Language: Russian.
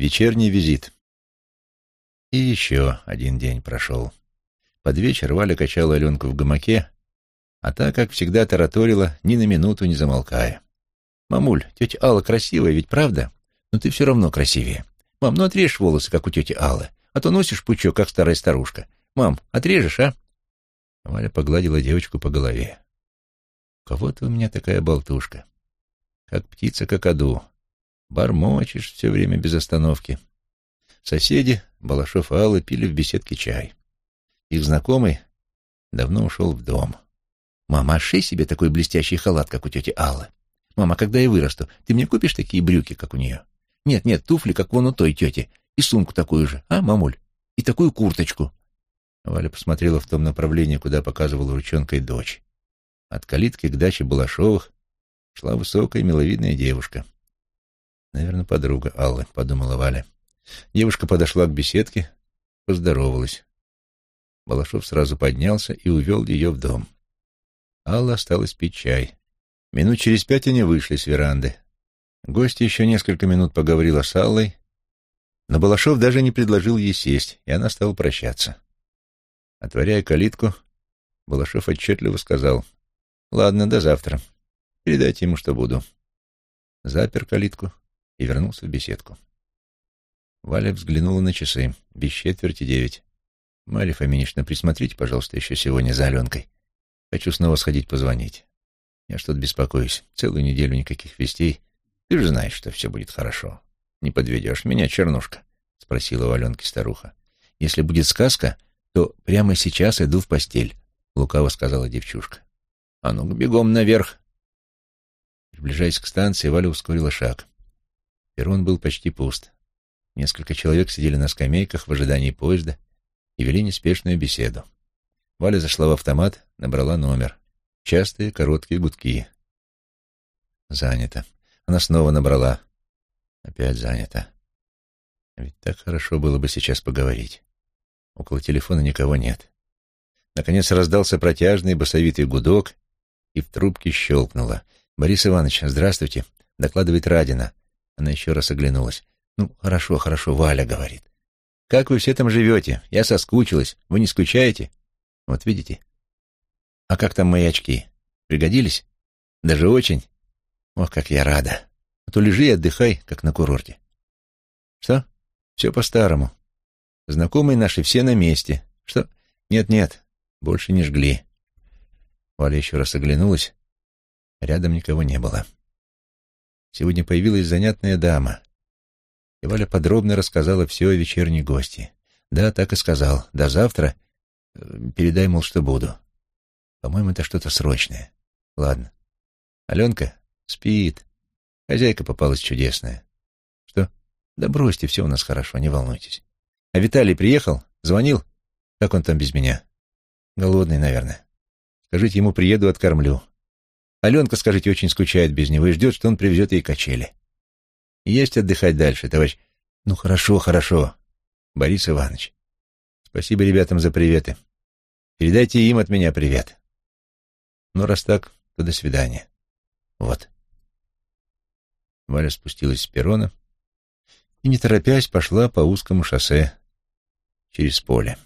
Вечерний визит. И еще один день прошел. Под вечер Валя качала Аленку в гамаке, а та, как всегда, тараторила, ни на минуту не замолкая. «Мамуль, тетя Алла красивая, ведь правда? Но ты все равно красивее. Мам, ну отрежь волосы, как у тети Аллы, а то носишь пучок, как старая старушка. Мам, отрежешь, а?» Валя погладила девочку по голове. «Кого-то у меня такая болтушка. Как птица какаду. Бормочешь все время без остановки». Соседи, Балашов и Алла, пили в беседке чай. Их знакомый давно ушел в дом. «Мама, ошей себе такой блестящий халат, как у тети Аллы. Мама, когда я вырасту, ты мне купишь такие брюки, как у нее? Нет, нет, туфли, как вон у той тети, и сумку такую же, а, мамуль? И такую курточку». Валя посмотрела в том направлении, куда показывала ручонкой дочь. От калитки к даче Балашовых шла высокая миловидная девушка. «Наверное, подруга Аллы», — подумала Валя. Девушка подошла к беседке, поздоровалась. Балашов сразу поднялся и увел ее в дом. Алла осталась пить чай. Минут через пять они вышли с веранды. Гость еще несколько минут поговорила с Аллой, но Балашов даже не предложил ей сесть, и она стала прощаться. Отворяя калитку, Балашов отчетливо сказал, «Ладно, до завтра. Передайте ему, что буду». Запер калитку и вернулся в беседку. Валя взглянула на часы. Без четверти девять. «Марья Фоминична, присмотрите, пожалуйста, еще сегодня за Аленкой. Хочу снова сходить позвонить. Я что-то беспокоюсь. Целую неделю никаких вестей. Ты же знаешь, что все будет хорошо. Не подведешь меня, чернушка?» — спросила у Аленки старуха. «Если будет сказка, то прямо сейчас иду в постель», — лукаво сказала девчушка. «А ну бегом наверх!» Приближаясь к станции, Валя ускорила шаг. Перрон был почти пуст. Несколько человек сидели на скамейках в ожидании поезда и вели неспешную беседу. Валя зашла в автомат, набрала номер. Частые короткие гудки. Занято. Она снова набрала. Опять занято. Ведь так хорошо было бы сейчас поговорить. Около телефона никого нет. Наконец раздался протяжный басовитый гудок, и в трубке щелкнуло. «Борис Иванович, здравствуйте», — докладывает Радина. Она еще раз оглянулась. «Ну, хорошо, хорошо, Валя говорит. Как вы все там живете? Я соскучилась. Вы не скучаете? Вот видите? А как там мои очки? Пригодились? Даже очень? Ох, как я рада. А то лежи и отдыхай, как на курорте. Что? Все по-старому. Знакомые наши все на месте. Что? Нет-нет, больше не жгли. Валя еще раз оглянулась. Рядом никого не было. Сегодня появилась занятная дама. И Валя подробно рассказала все о вечерней гости. Да, так и сказал. До завтра. Э, передай, мол, что буду. По-моему, это что-то срочное. Ладно. Аленка спит. Хозяйка попалась чудесная. Что? Да бросьте, все у нас хорошо, не волнуйтесь. А Виталий приехал? Звонил? Как он там без меня? Голодный, наверное. Скажите ему, приеду, откормлю. Аленка, скажите, очень скучает без него и ждет, что он привезет ей качели. Есть отдыхать дальше, товарищ. Ну, хорошо, хорошо. Борис Иванович. Спасибо ребятам за приветы. Передайте им от меня привет. Ну, раз так, то до свидания. Вот. Валя спустилась с перрона и, не торопясь, пошла по узкому шоссе через поле.